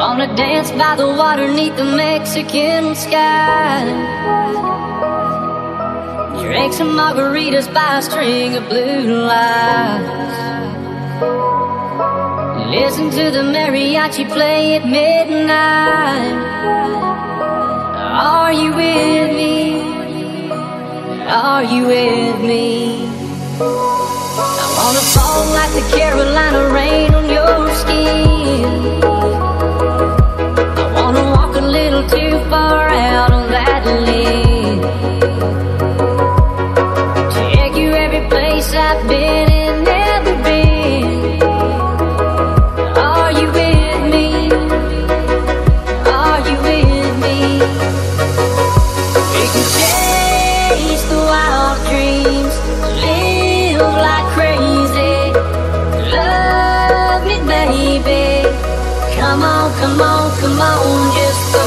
wanna dance by the water neath the Mexican sky. Drink some margaritas by a string of blue lights. Listen to the mariachi play at midnight. Are you with me? Are you with me? I wanna fall like the Carolina rain come on, come on, just